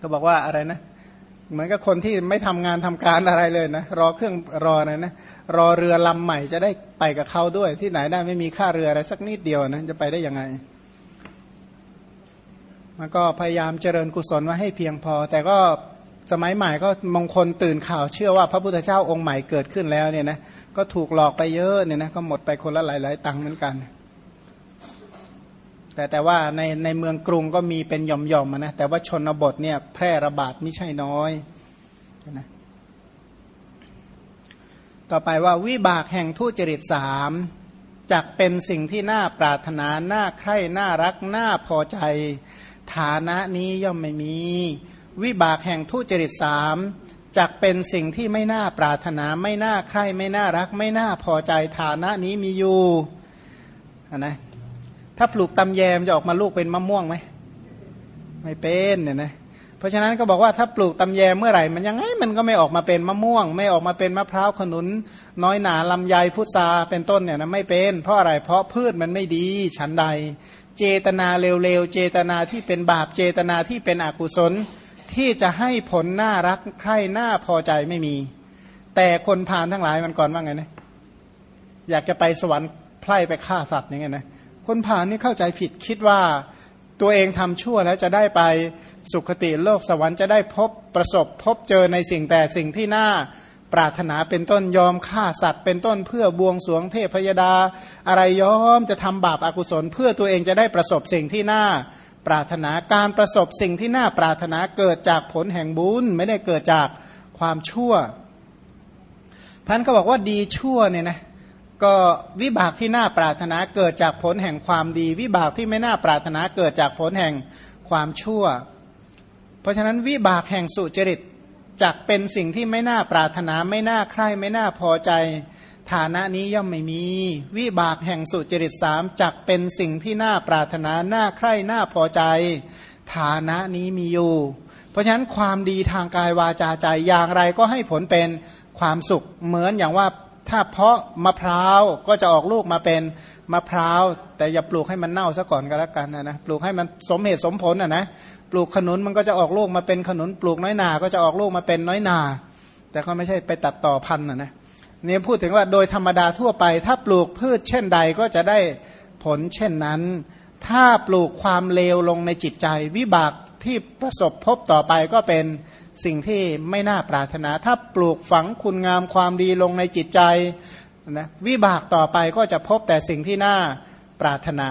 ก็บอกว่าอะไรนะ เหมือนกับคนที่ไม่ทำงานทำการอะไรเลยนะ รอเครื่องรอนะนะรอเรือลำใหม่จะได้ไปกับเขาด้วยที่ไหนได้ไม่มีค่าเรืออะไรสักนิดเดียวนะจะไปได้ยังไงมันก็พยายามเจริญกุศลไว้ให้เพียงพอ แต่ก็สมัยใหม่ก็มงคลตื่นข่าวเชื่อว่าพระพุทธเจ้าองค์ใหม่เกิดขึ้นแล้วเนี่ยนะก็ถูกหลอกไปเยอะเนี่ยนะก็หมดไปคนละหลาย ๆ ตังค์เหมือนกัน แต่แต่ว่าในในเมืองกรุงก็มีเป็นหย่อมๆนะแต่ว่าชนบทเนี่ยแพร่ระบาดไม่ใช่น้อยนะต่อไปว่าวิบากแห่งทุจริตสามจักเป็นสิ่งที่น่าปรารถนา น่าใคร่ น่ารัก น่าพอใจ ฐานะนี้ย่อมไม่มี วิบากแห่งทุจริตสามจักเป็นสิ่งที่ไม่น่าปรารถนา ไม่น่าใคร่ ไม่น่ารัก ไม่น่าพอใจ ฐานะนี้มีอยู่นะ ถ้าปลูกตำแยมจะออกมาลูกเป็นมะม่วงไหมไม่เป็นเนี่ยนะเพราะฉะนั้นก็บอกว่าถ้าปลูกตำแยมเมื่อไหร่ มันยังไงมันก็ไม่ออกมาเป็นมะม่วง ไม่ออกมาเป็นมะพร้าวขนุน น้อยหนาลำไยพุทราเป็นต้นเนี่ยนะไม่เป็นเพราะอะไรเพราะพืชมันไม่ดีฉันใด เจตนาเร็วๆเจตนาที่เป็นบาปเจตนาที่เป็นอกุศล ที่จะให้ผลน่ารักใคร่น่าพอใจไม่มี แต่คนผ่านทั้งหลายมันก่อนว่าไงนะอยากจะไปสวรรค์ไพร่ไปฆ่าสัตว์อย่างเงี้ยนะ คนผ่านนี่เข้าใจผิดคิดว่าตัวเองทำชั่วแล้วจะได้ไปสุคติโลกสวรรค์จะได้พบประสบพบเจอในสิ่งแต่สิ่งที่น่าปรารถนาเป็นต้นยอมฆ่าสัตว์เป็นต้นเพื่อบวงสวงเทพยดา อะไรยอมจะทำบาปอากุศล เพื่อตัวเองจะได้ประสบสิ่งที่น่าปรารถนาการประสบสิ่งที่น่าปรารถนาเกิดจากผลแห่งบุญไม่ได้เกิดจากความชั่วพันก็บอกว่าดีชั่วเนี่ยนะ ก็วิบากที่น่าปรารถนาเกิดจากผลแห่งความดี วิบากที่ไม่น่าปรารถนาเกิดจากผลแห่งความชั่ว เพราะฉะนั้นวิบากแห่งสุจริตจักเป็นสิ่งที่ไม่น่าปรารถนาไม่น่าใคร่ไม่น่าพอใจ ฐานะนี้ย่อมไม่มี วิบากแห่งสุจริตสามจักเป็นสิ่งที่น่าปรารถนาน่าใคร่น่าพอใจ ฐานะนี้มีอยู่ เพราะฉะนั้นความดีทางกายวาจาใจอย่างไรก็ให้ผลเป็นความสุขเหมือนอย่างว่า ถ้าเพาะมะพร้าวก็จะออกลูกมาเป็นมะพร้าว แต่อย่าปลูกให้มันเน่าซะก่อนก็แล้วกันนะนะปลูกให้มันสมเหตุสมผลอะนะปลูกขนุนมันก็จะออกลูกมาเป็นขนุน ปลูกน้อยนา ก็จะออกลูกมาเป็นน้อยนา แต่ก็ไม่ใช่ไปตัดต่อพันธุ์นะนะนี่พูดถึงว่าโดยธรรมดาทั่วไป ถ้าปลูกพืชเช่นใดก็จะได้ผลเช่นนั้น ถ้าปลูกความเลวลงในจิตใจ วิบากที่ประสบพบต่อไปก็เป็น สิ่งที่ไม่น่าปรารถนา ถ้าปลูกฝังคุณงามความดีลงในจิตใจนะวิบากต่อไปก็จะพบแต่สิ่งที่น่าปรารถนา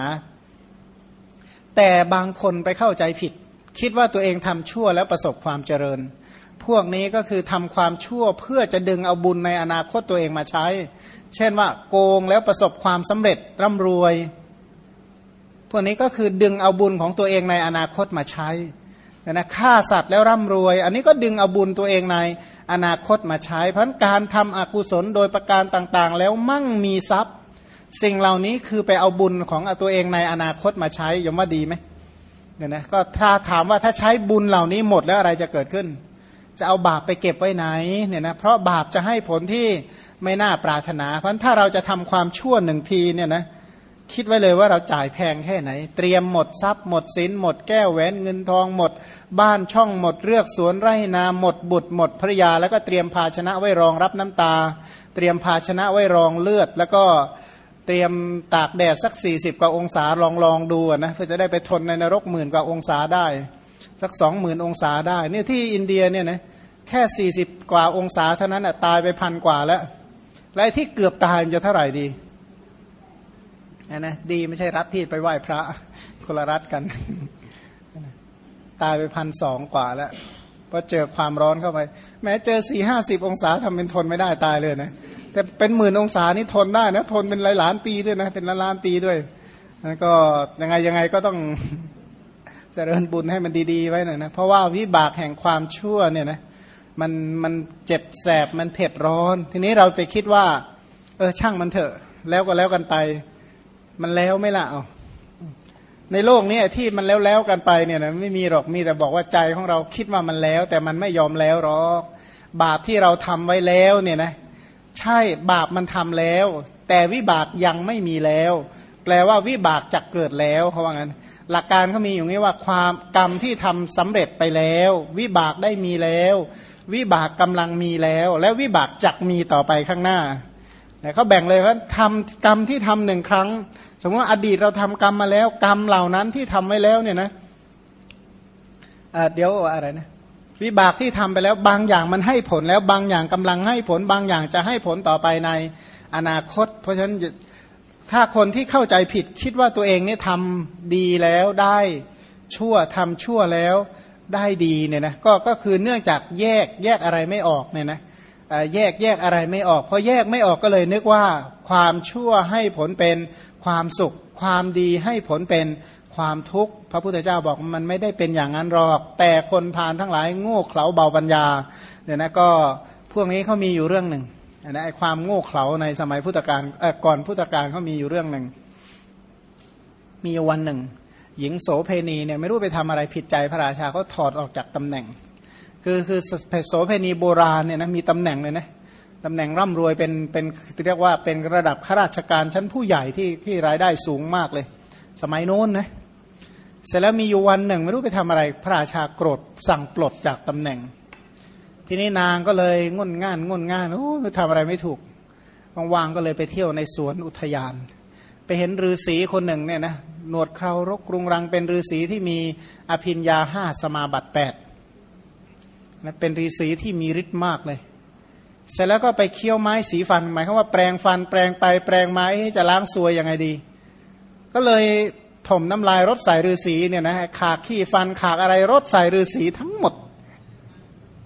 แต่บางคนไปเข้าใจผิด คิดว่าตัวเองทำชั่วแล้วประสบความเจริญ พวกนี้ก็คือทำความชั่วเพื่อจะดึงเอาบุญในอนาคตตัวเองมาใช้ เช่นว่าโกงแล้วประสบความสำเร็จร่ำรวย พวกนี้ก็คือดึงเอาบุญของตัวเองในอนาคตมาใช้ นะฆ่าสัตว์แล้วร่ำรวย อันนี้ก็ดึงเอาบุญตัวเองในอนาคตมาใช้เพราะการทำอกุศลโดยประการต่างๆ แล้วมั่งมีทรัพย์ สิ่งเหล่านี้คือไปเอาบุญของตัวเองในอนาคตมาใช้ยมว่าดีไหมเนี่ยนะก็ถ้าถามว่าถ้าใช้บุญเหล่านี้หมดแล้วอะไรจะเกิดขึ้น จะเอาบาปไปเก็บไว้ไหนเนี่ยนะเพราะบาปจะให้ผลที่ไม่น่าปรารถนา เพราะถ้าเราจะทำความชั่วหนึ่งทีเนี่ยนะ คิดไว้เลยว่าเราจ่ายแพงแค่ไหน เตรียมหมดทรัพย์หมดสินหมดแก้วแหวนเงินทองหมด บ้านช่องหมดเลือกสวนไร่นาหมดบุตรหมดภรยา แล้วก็เตรียมภาชนะไว้รองรับน้ำตา เตรียมภาชนะไว้รองเลือด แล้วก็เตรียมตากแดดสัก 40 กว่าองศาลองลองดูนะเพื่อจะได้ไปทนในนรกหมื่นกว่าองศาได้ สักสองหมื่นองศาได้เนี่ยที่อินเดียเนี่ยนะแค่ 40 กว่าองศาเท่านั้นอะตายไปพันกว่าแล้วและที่เกือบตายมันจะเท่าไหร่ดี นะดีไม่ใช่รัฐที่ไปไหว้พระคนละรัฐกัน ตายไปพันสองกว่าแล้วพอเจอความร้อนเข้าไป แม้เจอสี่ห้าสิบองศาทำเป็นทนไม่ได้ตายเลยนะแต่เป็นหมื่นองศานี่ทนได้นะทนเป็นหลายล้านปีด้วยนะเป็นล้านล้านปีด้วยแล้วก็ยังไงยังไงก็ต้องเจริญบุญให้มันดีๆไว้หน่อยนะเพราะว่าวิบากแห่งความชั่วเนี่ยนะมันมันเจ็บแสบมันเผ็ดร้อน ทีนี้เราไปคิดว่า เออช่างมันเถอะ แล้วก็แล้วกันไป มันแล้วไม่ละเอาในโลกนี้ที่มันแล้วแล้วกันไปเนี่ยนะไม่มีหรอกมีแต่บอกว่าใจของเราคิดว่ามันแล้ว แต่มันไม่ยอมแล้วหรอกบาปที่เราทำไว้แล้วเนี่ยนะใช่บาปมันทำแล้ว แต่วิบากยังไม่มีแล้ว แปลว่าวิบากจะเกิดแล้วเขาว่างั้น หลักการเขามีอยู่งี้ว่าความกรรมที่ทำสำเร็จไปแล้ว วิบากได้มีแล้ว วิบากกำลังมีแล้ว และวิบากจักมีต่อไปข้างหน้าเขาแบ่งเลยว่าทำกรรมที่ทำหนึ่งครั้ง สมมติว่าอดีตเราทำกรรมมาแล้ว กรรมเหล่านั้นที่ทำไว้แล้วเนี่ยนะเดี๋ยวอะไรนะวิบากที่ทำไปแล้วบางอย่างมันให้ผลแล้วบางอย่างกำลังให้ผล บางอย่างจะให้ผลต่อไปในอนาคต เพราะฉะนั้นถ้าคนที่เข้าใจผิดคิดว่าตัวเองเนี่ยทำดีแล้วได้ชั่วทำชั่วแล้วได้ดีเนี่ยนะก็ก็คือเนื่องจากแยกแยกอะไรไม่ออกเนี่ยนะ แยกแยกอะไรไม่ออกพอแยกไม่ออกก็เลยนึกว่า ความชั่วให้ผลเป็นความสุข ความดีให้ผลเป็นความทุกข์ พระพุทธเจ้าบอกมันไม่ได้เป็นอย่างนั้นหรอก แต่คนพานทั้งหลายโง่เขลาเบาปัญญาเนี่ยนะก็พวกนี้เขามีอยู่เรื่องหนึ่งนะไอ้ความโง่เขลาในสมัยพุทธกาลก่อนพุทธกาลเขามีอยู่เรื่องหนึ่ง มีวันหนึ่ง หญิงโสเพณีเนี่ยไม่รู้ไปทำอะไรผิดใจพระราชาเขาถอดออกจากตำแหน่ง คือคือโสเพณีโบราณเนี่ยนะมีตำแหน่งเลยนะตำแหน่งร่ำรวยเป็นเป็นเรียกว่าเป็นระดับข้าราชการชั้นผู้ใหญ่ที่ที่รายได้สูงมากเลย สมัยโน้นนะเสร็จแล้วมีอยู่วันหนึ่ง ไม่รู้ไปทำอะไร พระราชาโกรธสั่งปลดจากตำแหน่ง ทีนี้นางก็เลยงนง่านงนง่านโอ้ทำอะไรไม่ถูกว่างๆก็เลยไปเที่ยวในสวนอุทยาน ไปเห็นฤาษีคนหนึ่งเนี่ยนะหนวดเครารกรุงรังเป็นฤาษีที่มีอภิญญาห้าสมาบัติแปด นะเป็นฤาษีที่มีฤทธิ์มากเลย เสร็จแล้วก็ไปเคี้ยวไม้สีฟัน หมายความว่าแปลงฟันแปลงไปแปลงไม้จะล้างซวยยังไงดี ก็เลยถมน้ำลายรถใส่ฤาษีเนี่ยนะขากขี้ฟันขากอะไรรถใส่ฤาษีทั้งหมด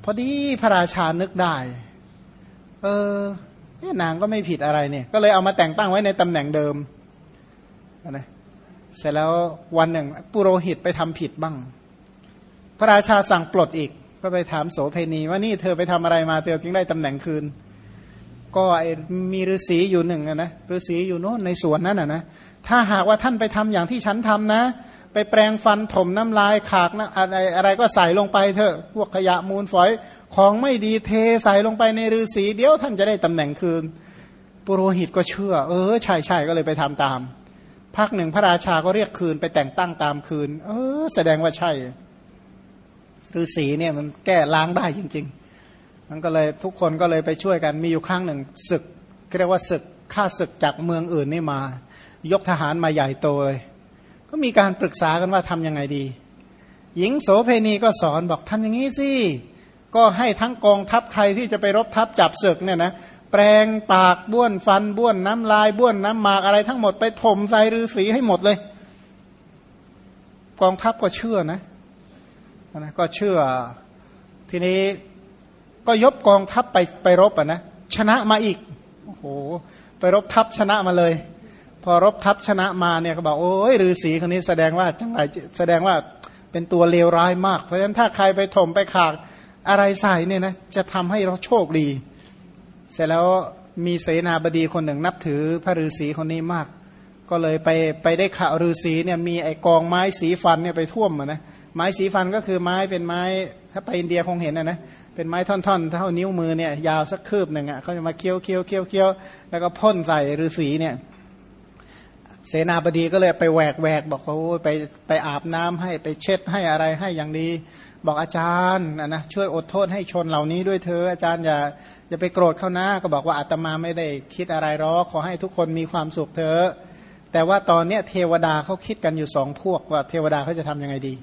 พอดีพระราชานึกได้ เออนางก็ไม่ผิดอะไรเนี่ย ก็เลยเอามาแต่งตั้งไว้ในตำแหน่งเดิมนะเสร็จแล้ววันหนึ่ง ปุโรหิตไปทำผิดบ้าง พระราชาสั่งปลดอีก ก็ไปถามโสเพณีว่านี่เธอไปทำอะไรมาเธอจึงได้ตำแหน่งคืน ก็มีฤาษีอยู่หนึ่งนะฤาษีอยู่โน่นในสวนนั้นนะถ้าหากว่าท่านไปทำอย่างที่ฉันทำนะ ไปแปลงฟันถมน้ำลายขากนะอะไรอะไรก็ใส่ลงไปเถอะพวกขยะมูลฝอยของไม่ดีเทใส่ลงไปในฤาษีเดี๋ยวท่านจะได้ตำแหน่งคืนปุโรหิตก็เชื่อ เออใช่ใช่ก็เลยไปทำตามพักหนึ่งพระราชาก็เรียกคืนไปแต่งตั้งตามคืน เออ แสดงว่าใช่ ฤาษีเนี่ยมันแก้ล้างได้จริง ๆ มันก็เลยทุกคนก็เลยไปช่วยกันมีอยู่ครั้งหนึ่งศึกเรียกว่าศึกฆ่าศึกจากเมืองอื่นนี่มา ยกทหารมาใหญ่โตเลยก็มีการปรึกษากันว่าทํำยังไงดี หญิงโสเพณีก็สอนบอกทำอย่างนี้สิก็ให้ทั้งกองทัพใครที่จะไปรบทัพจับศึกเนี่ยนะแปลงปากบ้วนฟันบ้วนน้ำลายบ้วนน้ำหมากอะไรทั้งหมดไปถมใส่ฤาษีให้หมดเลย กองทัพก็เชื่อนะ นะก็เชื่อทีนี้ก็ยบกองทัพไปไปรบอะนะชนะมาอีกโอ้โหไปรบทัพชนะมาเลย พอรบทัพชนะมาเนี่ยเขาบอกโอ้ยฤาษีคนนี้แสดงว่าจังไรแสดงว่าเป็นตัวเลวร้ายมาก เพราะฉะนั้นถ้าใครไปถมไปขากอะไรใส่เนี่ยนะจะทำให้เราโชคดี เสร็จแล้วมีเสนาบดีคนหนึ่งนับถือพระฤาษีคนนี้มาก ก็เลยไปไปได้ข่าวฤาษีเนี่ยมีไอกองไม้สีฟันเนี่ยไปท่วมอะนะ ไม้สีฟันก็คือไม้เป็นไม้ถ้าไปอินเดียคงเห็นนะนะเป็นไม้ท่อนๆ เท่านิ้วมือเนี่ยยาวสักคืบหนึ่งอะเขาจะมาเคี้ยวเคี้ยวเคี้ยวเคี้ยวแล้วก็พ่นใส่ฤาษีเนี่ยเสนาบดีก็เลยไปแหวกแหวกบอกเขาไปไปอาบน้ำให้ไปเช็ดให้อะไรให้อย่างดี บอกอาจารย์นะช่วยอดโทษให้ชนเหล่านี้ด้วยเธออาจารย์อย่าอย่าไปโกรธเขานะก็บอกว่าอาตมาไม่ได้คิดอะไรหรอกขอให้ทุกคนมีความสุขเถอะแต่ว่าตอนเนี้ยเทวดาเขาคิดกันอยู่สองพวกว่าเทวดาเขาจะทํำยังไงดี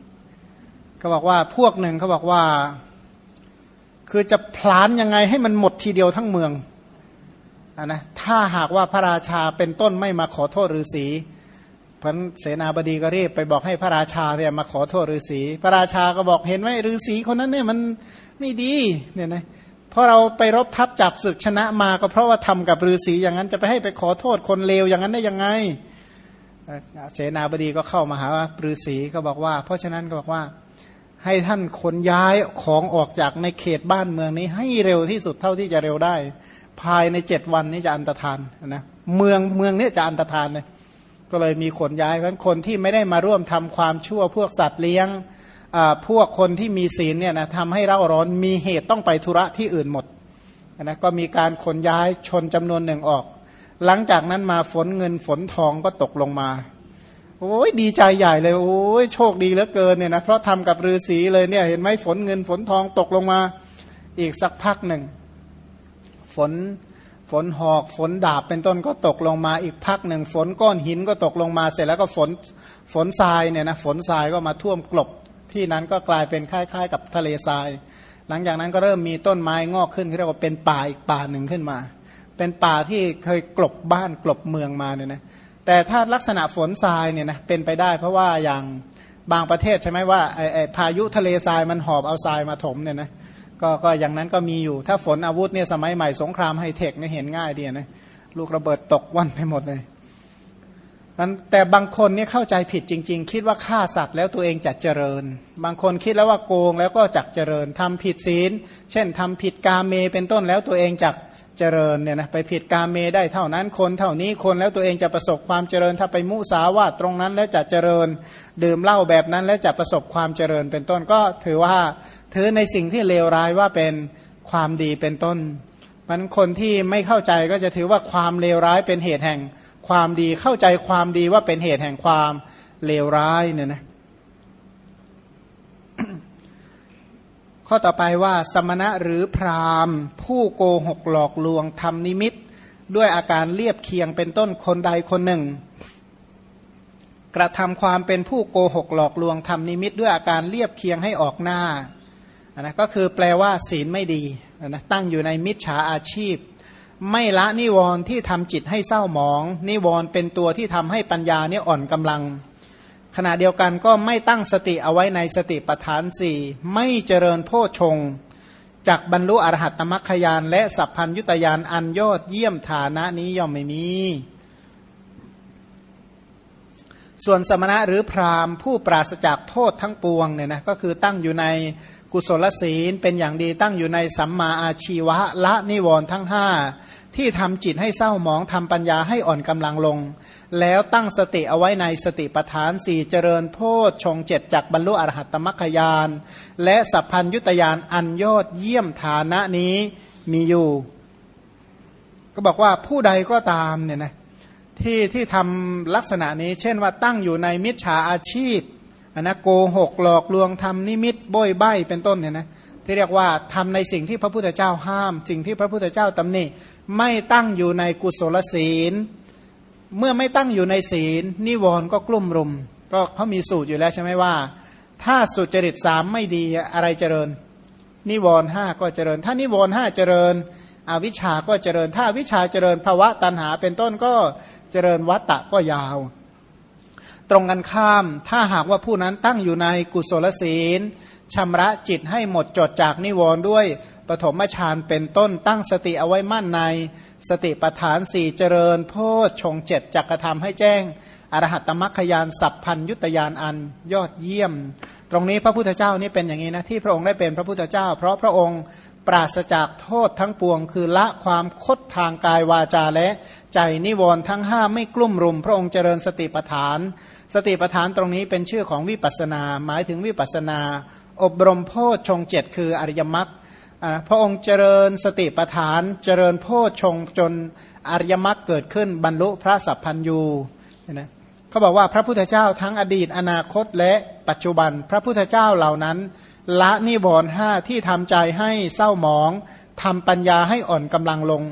เขาบอกว่าพวกหนึ่งเขาบอกว่า คือจะพลานยังไงให้มันหมดทีเดียวทั้งเมืองนะถ้าหากว่าพระราชาเป็นต้นไม่มาขอโทษฤาษีพันเสนาบดีก็รีบไปบอกให้พระราชาเนี่ยมาขอโทษฤาษีพระราชาก็บอกเห็นไหมฤาษีคนนั้นเนี่ยมันไม่ดีเนี่ยนะเพราะเราไปรบทับจับศึกชนะมาก็เพราะว่าทำกับฤาษีอย่างนั้นจะไปให้ไปขอโทษคนเลวอย่างนั้นได้ยังไงเสนาบดีก็เข้ามาหาฤาษีก็บอกว่า เพราะฉะนั้นก็บอกว่า ให้ท่านขนย้ายของออกจากในเขตบ้านเมืองนี้ ให้เร็วที่สุดเท่าที่จะเร็วได้ ภายในเจ็ดวันนี้จะอันตรธานนะเมืองเมืองนี้จะอันตรธานเลยก็เลยมีขนย้ายเพราะคนที่ไม่ได้มาร่วมทำความชั่วพวกสัตว์เลี้ยงพวกคนที่มีศีลเนี่ยนะทำให้เร่าร้อนมีเหตุต้องไปธุระที่อื่นหมดนะก็มีการขนย้ายชนจำนวนหนึ่งออก หลังจากนั้นมาฝนเงินฝนทองก็ตกลงมา โอ้ยดีใจใหญ่เลยโอ้ยโชคดีเหลือเกินเนี่ยนะเพราะทำกับฤาษีเลยเนี่ยเห็นไหมฝนเงินฝนทองตกลงมา อีกสักพักหนึ่ง ฝนฝนหอกฝนดาบเป็นต้นก็ตกลงมาอีกพักหนึ่งฝนก้อนหินก็ตกลงมาเสร็จแล้วก็ฝนฝนทรายเนี่ยนะฝนทรายก็มาท่วมกลบ ที่นั้นก็กลายเป็นคล้ายๆ กับทะเลทราย หลังจากนั้นก็เริ่มมีต้นไม้งอกขึ้นเรียกว่าเป็นป่าอีกป่าหนึ่งขึ้นมา เป็นป่าที่เคยกลบบ้านกลบเมืองมาเนี่ยนะ แต่ถ้าลักษณะฝนทรายเนี่ยนะเป็นไปได้ เพราะว่าอย่างบางประเทศใช่ไหมว่าไอไอพายุทะเลทรายมันหอบเอาทรายมาถมเนี่ยนะก็ก็อย่างนั้นก็มีอยู่ ถ้าฝนอาวุธเนี่ยสมัยใหม่สงครามไฮเทคเนี่ยเห็นง่ายดีนะลูกระเบิดตกวันไปหมดเลยนั้นแต่บางคนเนี่ยเข้าใจผิดจริง ๆ คิดว่าฆ่าสัตว์แล้วตัวเองจะเจริญ บางคนคิดแล้วว่าโกงแล้วก็จักเจริญทำผิดศีล เช่นทำผิดกาเมเป็นต้นแล้วตัวเองจักเจริญเนี่ยนะไปผิดกาเมได้เท่านั้นคนเท่านี้คนแล้วตัวเองจะประสบความเจริญถ้าไปมุสาวาตรงนั้นแล้วจะเจริญดื่มเหล้าแบบนั้นแล้วจะประสบความเจริญเป็นต้นก็ถือว่าถือในสิ่งที่เลวร้ายว่าเป็นความดีเป็นต้น มันคนที่ไม่เข้าใจก็จะถือว่าความเลวร้ายเป็นเหตุแห่งความดีเข้าใจความดีว่าเป็นเหตุแห่งความเลวร้ายเนี่ยนะ ข้อต่อไปว่าสมณะหรือพราหมณ์ ผู้โกหกหลอกลวงทำนิมิต ด้วยอาการเรียบเคียงเป็นต้นคนใดคนหนึ่ง กระทำความเป็นผู้โกหกหลอกลวงทำนิมิต ด้วยอาการเรียบเคียงให้ออกหน้านะก็คือแปลว่าศีลไม่ดีนะตั้งอยู่ในมิจฉาอาชีพ ไม่ละนิวรณ์ที่ทำจิตให้เศร้าหมอง นิวรณ์เป็นตัวที่ทำให้ปัญญาเนี่ยอ่อนกำลัง ขณะเดียวกันก็ไม่ตั้งสติเอาไว้ในสติปัฏฐานสี่ไม่เจริญโพชงจากบรรลุอรหัตตมัคคยานและสัพพัญยุตยานอันยอดเยี่ยมฐานะนี้ย่อมไม่มี ส่วนสมณะหรือพราหมณ์ผู้ปราศจากโทษทั้งปวงเนี่ยนะก็คือตั้งอยู่ในกุศลศีลเป็นอย่างดีตั้งอยู่ในสัมมาอาชีวะละนิวรณ์ทั้งห้า ที่ทำจิตให้เศร้าหมองทำปัญญาให้อ่อนกำลังลง แล้วตั้งสติเอาไว้ในสติปัฏฐานสี่เจริญโพชชงเจ็ดจากบรรลุอรหัตตมัคคยาน และสัพพัญยุตยานอันยอดเยี่ยมฐานะนี้มีอยู่ ก็บอกว่าผู้ใดก็ตามเนี่ยนะที่ที่ทำลักษณะนี้ เช่นว่าตั้งอยู่ในมิจฉาอาชีพอันนะโกหกหลอกลวงทำนิมิตโบยใบเป็นต้นเนี่ยนะที่เรียกว่าทำในสิ่งที่พระพุทธเจ้าห้าม สิ่งที่พระพุทธเจ้าตำหนิ ไม่ตั้งอยู่ในกุศลศีล เมื่อไม่ตั้งอยู่ในศีล นิวรณ์ก็กลุ่มรุม ก็เขามีสูตรอยู่แล้วใช่ไหมว่า ถ้าสุจริตสามไม่ดีอะไรเจริญ นิวรณ์ห้าก็เจริญ ถ้านิวรณ์ห้าเจริญอวิชชาก็เจริญ ถ้าวิชาเจริญภาวะตันหาเป็นต้นก็เจริญวัตตะก็ยาว ตรงกันข้าม ถ้าหากว่าผู้นั้นตั้งอยู่ในกุศลศีลชำระจิตให้หมดจดจากนิวรณ์ด้วยปฐมฌานเป็นต้นตั้งสติเอาไว้มั่นใน สติปฐานสี่เจริญ โพชชงเจ็ดจักกระทำให้แจ้ง อรหัตตมัคคยานสัพพัญยุตยานอันยอดเยี่ยม ตรงนี้พระพุทธเจ้านี่เป็นอย่างนี้นะที่พระองค์ได้เป็นพระพุทธเจ้า เพราะพระองค์ปราศจากโทษทั้งปวง คือละความคดทางกายวาจาและใจนิวรณ์ทั้งห้าไม่กลุ่มรุม พระองค์เจริญสติปฐาน สติปฐานตรงนี้เป็นชื่อของวิปัสนา หมายถึงวิปัสนา อบรมโพชฌงเจ็ดคืออริยมรรค พระองค์เจริญสติปัฏฐานเจริญโพชงจนอริยมรรคเกิดขึ้นบรรลุพระสัพพัญยูนะเขาบอกว่าพระพุทธเจ้าทั้งอดีตอนาคตและปัจจุบันพระพุทธเจ้าเหล่านั้น ละนิวรณ์ห้าที่ทำใจให้เศร้าหมองทำปัญญาให้อ่อนกำลังลง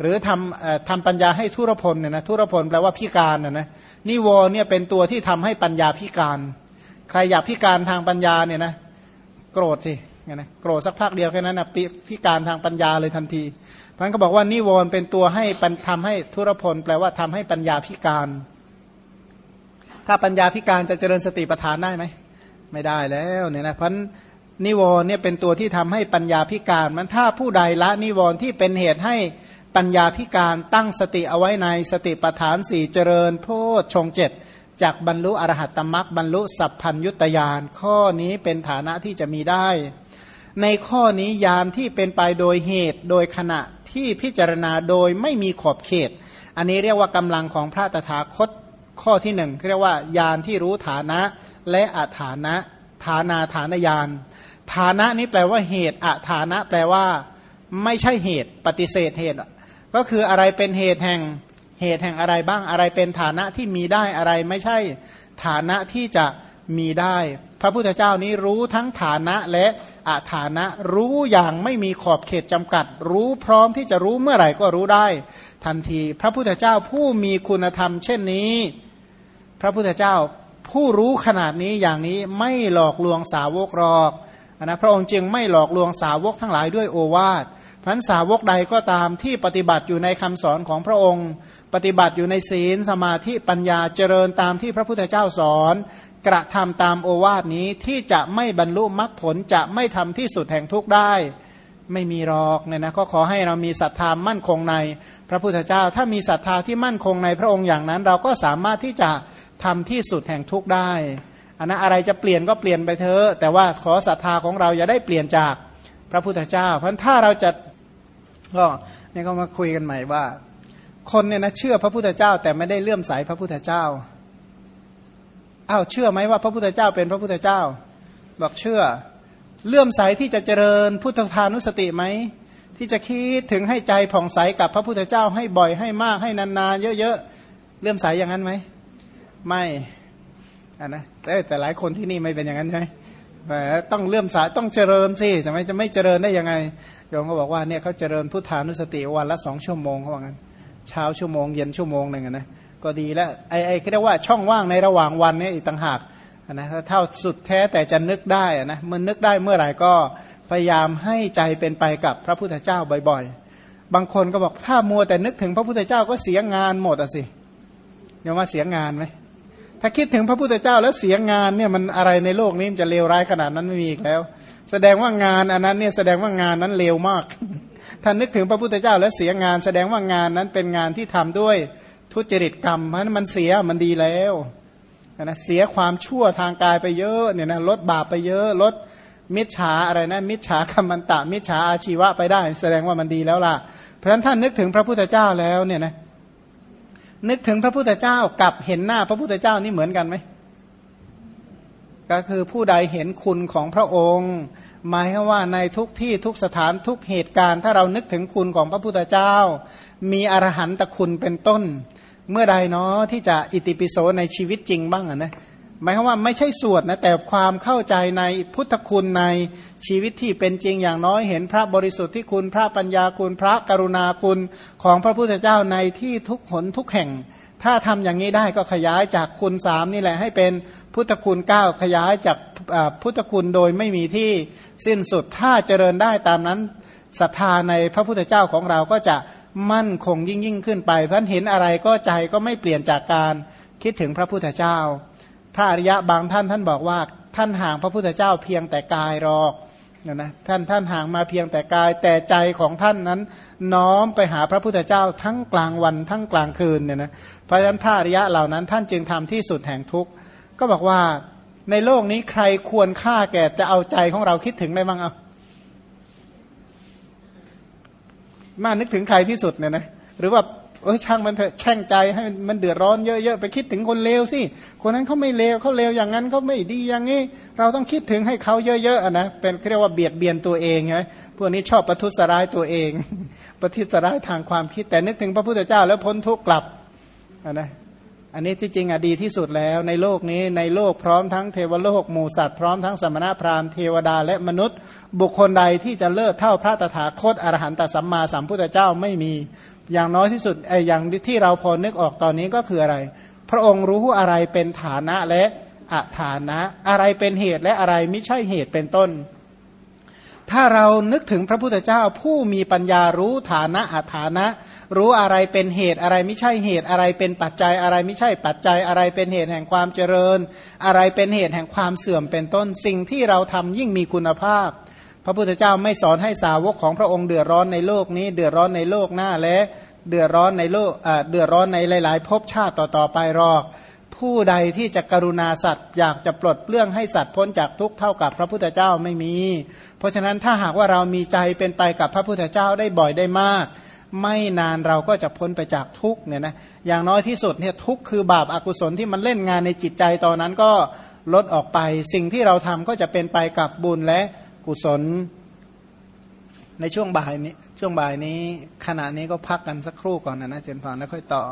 หรือทำทำปัญญาให้ทุรพลเนี่ยนะทุรพลแปลว่าพิการนะนะนิวรณ์เนี่ยเป็นตัวที่ทำให้ปัญญาพิการ ใครอยากพิการทางปัญญาเนี่ยนะโกรธสิ นะโกรธสักพักเดียวแค่นั้นนะพิการทางปัญญาเลยทันทีพันก็บอกว่านิวรณ์เป็นตัวให้ทำให้ทุรพลแปลว่าทำให้ปัญญาพิการ ถ้าปัญญาพิการจะเจริญสติปัฏฐานได้ไหมไม่ได้แล้วเนี่ยนะเพราะนิวรณ์เนี่ยเป็นตัวที่ทำให้ปัญญาพิการ มันถ้าผู้ใดละนิวรณ์ที่เป็นเหตุให้ปัญญาพิการตั้งสติเอาไว้ในสติปัฏฐานสี่เจริญ โพชฌงเจ็ดจากบรรลุอรหัตตมรักบรรลุสัพพัญยุตยานข้อนี้เป็นฐานะที่จะมีได้ ในข้อนี้ยานที่เป็นไปโดยเหตุโดยขณะที่พิจารณาโดยไม่มีขอบเขต อันนี้เรียกว่ากำลังของพระตถาคตข้อที่หนึ่งเรียกว่ายานที่รู้ฐานะและอัฐานะฐานาฐานยานฐานะนี้แปลว่าเหตุอัฐานะแปลว่า ไม่ใช่เหตุปฏิเสธเหตุ ก็คืออะไรเป็นเหตุแห่งเหตุแห่งอะไรบ้างอะไรเป็นฐานะที่มีได้อะไรไม่ใช่ฐานะที่จะมีได้ พระพุทธเจ้านี้รู้ทั้งฐานะและ อาฐานะ รู้อย่างไม่มีขอบเขตจำกัด รู้พร้อมที่จะรู้เมื่อไหร่ก็รู้ได้ ทันทีพระพุทธเจ้าผู้มีคุณธรรม เช่นนี้ พระพุทธเจ้าผู้รู้ขนาดนี้อย่างนี้ไม่หลอกลวงสาวกหรอกนะพระองค์จึงไม่หลอกลวงสาวกทั้งหลายด้วยโอวาทพันสาวกใดก็ตามที่ปฏิบัติอยู่ในคำสอนของพระองค์ ปฏิบัติอยู่ในศีลสมาธิปัญญาเจริญตามที่พระพุทธเจ้าสอน กระทำตามโอวาทนี้ที่จะไม่บรรลุมรรคผลจะไม่ทำที่สุดแห่งทุกข์ได้ ไม่มีหรอกเนี่ยนะก็ขอให้เรามีศรัทธามั่นคงใน พระพุทธเจ้าถ้ามีศรัทธาที่มั่นคงในพระองค์อย่างนั้น เราก็สามารถที่จะทำที่สุดแห่งทุกข์ได้อันนะอะไรจะเปลี่ยนก็เปลี่ยนไปเถอะแต่ว่าขอศรัทธาของเราอย่าได้เปลี่ยนจากพระพุทธเจ้า เพราะถ้าเราจะก็นี่ก็มาคุยกันใหม่ว่า คนเนี่ยนะเชื่อพระพุทธเจ้าแต่ไม่ได้เลื่อมใสพระพุทธเจ้า อ้าวเชื่อไหมว่าพระพุทธเจ้าเป็นพระพุทธเจ้า บอกเชื่อ เลื่อมใสที่จะเจริญพุทธทานุสติไหมที่จะคิดถึงให้ใจผ่องใสกับพระพุทธเจ้าให้บ่อยให้มากให้นานๆเยอะๆเลื่อมใสอย่างนั้นไหมไม่อ่านะแต่แต่หลายคนที่นี่ไม่เป็นอย่างนั้นใช่ไหมต้องเลื่อมสายต้องเจริญสิจะไม่จะไม่เจริญได้ยังไงโยมก็บอกว่าเนี่ยเขาเจริญพุทธานุสติวันละสองชั่วโมงเขาบอกงั้นเช้าชั่วโมงเย็นชั่วโมงหนึ่งนะ ก็ดีแล้วไอ้ไอ้เรียกว่าช่องว่างในระหว่างวันนี่อีกต่างหากนะถ้าเท่าสุดแท้แต่จะนึกได้นะมันนึกได้เมื่อไหร่ก็พยายามให้ใจเป็นไปกับพระพุทธเจ้าบ่อย ๆ บางคนก็บอกถ้ามัวแต่นึกถึงพระพุทธเจ้าก็เสียงานหมดอะสิยังว่าเสียงานไหมถ้าคิดถึงพระพุทธเจ้าแล้วเสียงานเนี่ยมันอะไรในโลกนี้จะเลวร้ายขนาดนั้นไม่มีอีกแล้ว แสดงว่างานอันนั้นเนี่ยแสดงว่างานนั้นเลวมาก ถ้านึกถึงพระพุทธเจ้าแล้วเสียงาน แสดงว่างานนั้นเป็นงานที่ทำด้วย ทุจริตกรรมเพราะนั้นมันเสียมันดีแล้วนะเสียความชั่วทางกายไปเยอะเนี่ยนะลดบาปไปเยอะลดมิจฉาอะไรนะมิจฉาคำมันตะ มิจฉาอาชีวะไปได้ แสดงว่ามันดีแล้วล่ะ เพราะฉะนั้นท่านนึกถึงพระพุทธเจ้าแล้วเนี่ยนะนึกถึงพระพุทธเจ้ากับเห็นหน้าพระพุทธเจ้านี่เหมือนกันไหมก็คือผู้ใดเห็นคุณของพระองค์ หมายว่าในทุกที่ทุกสถานทุกเหตุการณ์ ถ้าเรานึกถึงคุณของพระพุทธเจ้า มีอรหันตคุณเป็นต้น เมื่อใดเนาะที่จะอิติปิโสในชีวิตจริงบ้างนะหมายความว่าไม่ใช่สวดนะแต่ความเข้าใจในพุทธคุณในชีวิตที่เป็นจริงอย่างน้อยเห็นพระบริสุทธิ์ที่คุณพระปัญญาคุณพระกรุณาคุณของพระพุทธเจ้าในที่ทุกหนทุกแห่ง ถ้าทำอย่างนี้ได้ก็ขยายจากคุณสามนี่แหละให้เป็นพุทธคุณเก้าขยายจากพุทธคุณโดยไม่มีที่สิ้นสุดถ้าเจริญได้ตามนั้นศรัทธาในพระพุทธเจ้าของเราก็จะ มั่นคงยิ่งยิ่งขึ้นไปเพราะเห็นอะไรก็ใจก็ไม่เปลี่ยนจากการคิดถึงพระพุทธเจ้า พระอริยะบางท่านท่านบอกว่าท่านห่างพระพุทธเจ้าเพียงแต่กายรอกนะนะท่านท่านห่างมาเพียงแต่กายแต่ใจของท่านนั้น น้อมไปหาพระพุทธเจ้าทั้งกลางวันทั้งกลางคืนเนี่ยนะเพราะฉะนั้นพระอริยะเหล่านั้นท่านจึงทำที่สุดแห่งทุกข์ก็บอกว่าในโลกนี้ใครควรค่าแก่จะเอาใจของเราคิดถึงได้บ้างเอา มานึกถึงใครที่สุดเนี่ยนะหรือว่าเออช่างมันเถอะแช่งใจให้มันเดือดร้อนเยอะๆไปคิดถึงคนเลวสิคนนั้นเขาไม่เลวเขาเลวอย่างนั้นเขาไม่ดีอย่างนี้ เราต้องคิดถึงให้เขาเยอะๆนะเป็นเรียกว่าเบียดเบียนตัวเองไงพวกนี้ชอบประทุษร้ายตัวเอง ประทุษร้ายทางความคิดแต่นึกถึงพระพุทธเจ้าแล้วพ้นทุกข์กลับนะ อันนี้ที่จริงอดีที่สุดแล้วในโลกนี้ในโลกพร้อมทั้งเทวโลกหมูสัตว์พร้อมทั้งสมณะพราหมณ์เทวดาและมนุษย์ บุคคลใดที่จะเลิศเท่าพระตถาคตอรหันตสัมมาสัมพุทธเจ้าไม่มี อย่างน้อยที่สุดไอ้อย่างที่เราพอนึกออกตอนนี้ก็คืออะไร พระองค์รู้อะไรเป็นฐานะและอัฐานะ อะไรเป็นเหตุและอะไรไม่ใช่เหตุเป็นต้น ถ้าเรานึกถึงพระพุทธเจ้าผู้มีปัญญารู้ฐานะอัฐานะ รู้อะไรเป็นเหตุอะไรไม่ใช่เหตุอะไรเป็นปัจจัยอะไรไม่ใช่ปัจจัยอะไรเป็นเหตุแห่งความเจริญ อะไรเป็นเหตุแห่งความเสื่อมเป็นต้นสิ่งที่เราทำยิ่งมีคุณภาพ พระพุทธเจ้าไม่สอนให้สาวกของพระองค์เดือดร้อนในโลกนี้ เดือดร้อนในโลกหน้าและเดือดร้อนในโลกเดือดร้อนในหลาย ๆ ภพชาติต่อๆไปรอกผู้ใดที่จะกรุณาสัตว์อยากจะปลดเปลื้องให้สัตว์พ้นจากทุกข์เท่ากับพระพุทธเจ้าไม่มี เพราะฉะนั้นถ้าหากว่าเรามีใจเป็นไปกับพระพุทธเจ้าได้บ่อยได้มาก ไม่นานเราก็จะพ้นไปจากทุกเนี่ยนะอย่างน้อยที่สุดเนี่ยทุกคือบาปอากุศลที่มันเล่นงานในจิตใจตอนนั้นก็ลดออกไปสิ่งที่เราทำก็จะเป็นไปกับบุญและกุศล ในช่วงบ่ายนี้ ช่วงบ่ายนี้ขณะนี้ก็พักกันสักครู่ก่อนนะนะเจนพานแล้วค่อยต่อ